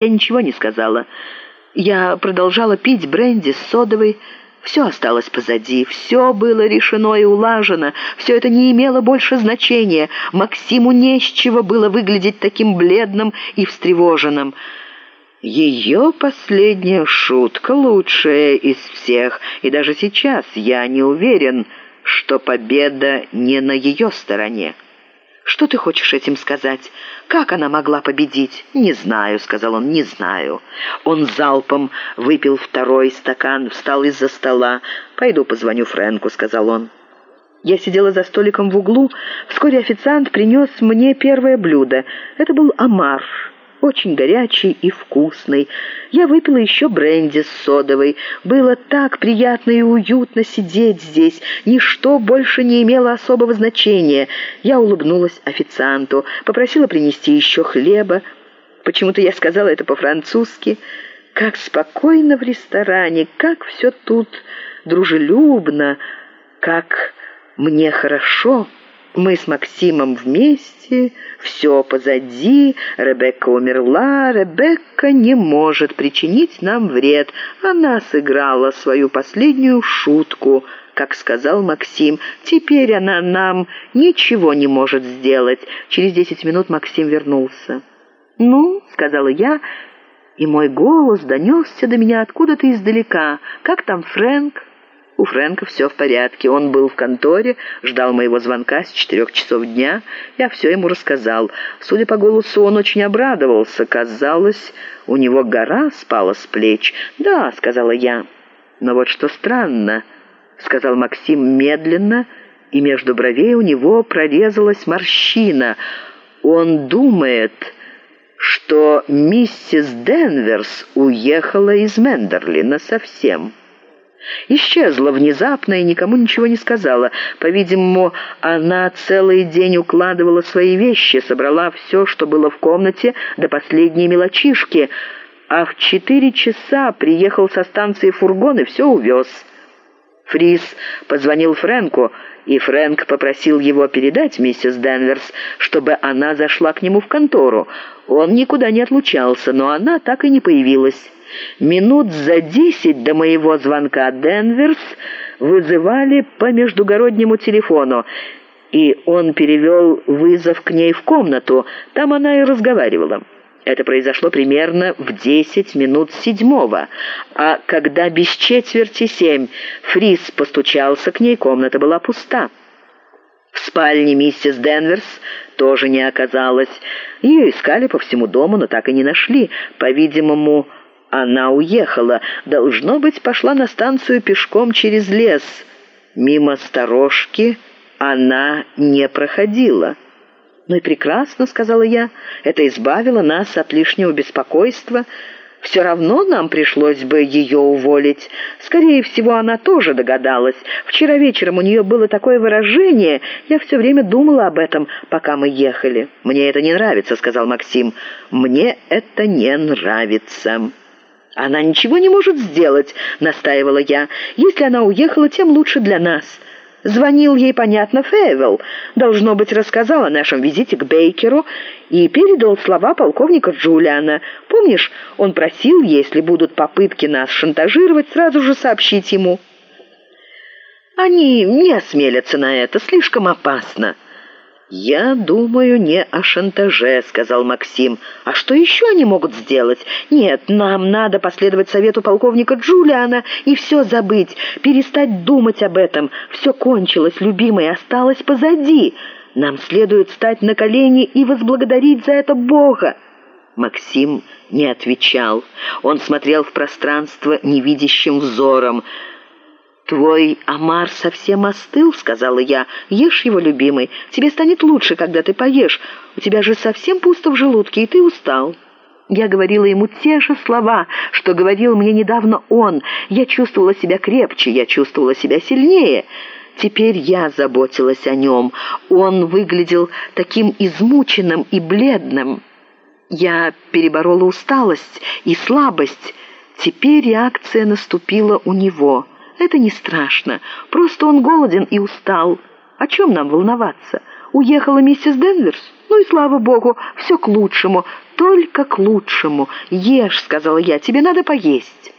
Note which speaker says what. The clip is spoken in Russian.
Speaker 1: Я ничего не сказала. Я продолжала пить бренди с содовой. Все осталось позади, все было решено и улажено, все это не имело больше значения. Максиму не с чего было выглядеть таким бледным и встревоженным. Ее последняя шутка лучшая из всех, и даже сейчас я не уверен, что победа не на ее стороне. «Что ты хочешь этим сказать? Как она могла победить?» «Не знаю», — сказал он, — «не знаю». Он залпом выпил второй стакан, встал из-за стола. «Пойду позвоню Мне первое блюдо. Это был омар очень горячий и вкусный. Я выпила еще бренди с содовой. Было так приятно и уютно сидеть здесь. Ничто больше не имело особого значения. Я улыбнулась официанту, попросила принести еще хлеба. Почему-то я сказала это по-французски. Как спокойно в ресторане, как все тут дружелюбно, как мне хорошо». Мы с Максимом вместе, все позади, Ребекка умерла, Ребекка не может причинить нам вред. Она сыграла свою последнюю шутку, как сказал Максим. Теперь она нам ничего не может сделать. Через десять минут Максим вернулся. «Ну», — сказала я, и мой голос донесся до меня откуда-то издалека. «Как там Фрэнк?» У Фрэнка все в порядке. Он был в конторе, ждал моего звонка с четырех часов дня. Я все ему рассказал. Судя по голосу, он очень обрадовался. Казалось, у него гора спала с плеч. «Да», — сказала я. «Но вот что странно», — сказал Максим медленно, и между бровей у него прорезалась морщина. «Он думает...» что миссис Денверс уехала из Мендерлина совсем. Исчезла внезапно и никому ничего не сказала. По-видимому, она целый день укладывала свои вещи, собрала все, что было в комнате, до последней мелочишки, а в четыре часа приехал со станции фургон и все увез. Фрис позвонил Фрэнку, и Фрэнк попросил его передать миссис Денверс, чтобы она зашла к нему в контору. Он никуда не отлучался, но она так и не появилась. Минут за десять до моего звонка Денверс вызывали по междугороднему телефону, и он перевел вызов к ней в комнату. Там она и разговаривала. Это произошло примерно в десять минут седьмого, а когда без четверти семь Фрис постучался к ней, комната была пуста. В спальне миссис Денверс тоже не оказалось. Ее искали по всему дому, но так и не нашли. По-видимому, она уехала. Должно быть, пошла на станцию пешком через лес.Мимо сторожки она не проходила. «Ну и прекрасно», — сказала я, — «это избавило нас от лишнего беспокойства». Все равно нам пришлось бы ее уволить. Скорее всего, она тоже догадалась. Вчера вечером у нее было такое выражение. Я все время думала об этом, пока мы ехали. «Мне это не нравится», — сказал Максим. «Мне это не нравится». «Она ничего не может сделать», — настаивала я. «Если она уехала, тем лучше для нас». Звонил ей, понятно, Фейвелл. Должно быть, рассказал о нашем визите кЕйкеру и передал слова полковника Джулиана. Помнишь, он просил, если будут попытки нас шантажировать, сразу же сообщить ему. Они не осмелятся на это, слишком опасно. «Я думаю не о шантаже», — сказал Максим. «А что еще они могут сделать? Нет, нам надо последовать совету полковника И забыть, перестать думать об этом. Все кончилось, любимое, осталось позади. Нам следует стать на колени и возблагодарить за этоОга». Максим не отвечал. Он смотрел в пространство невидящим взором. «Твой омар совсем остыл», — сказала я. «Ешь его, любимый. Тебе станет лучше, когда ты поешь. У тебя же совсем пусто в желудке, и ты устал». Я говорила ему те же слова, что говорил мне недавно он. Я чувствовала себя крепче, я чувствовала себя сильнее. Теперь я заботилась о нем. Он выглядел таким измученным и бледным. Я переборола усталость и слабость. Теперь реакция наступила у него — это не страшно. Просто он голоден и устал. О чем нам волноваться? Уехала миссис Ну и слава богу, все к лучшему, только к лучшему. Ешь, сказала я, тебе надо поесть.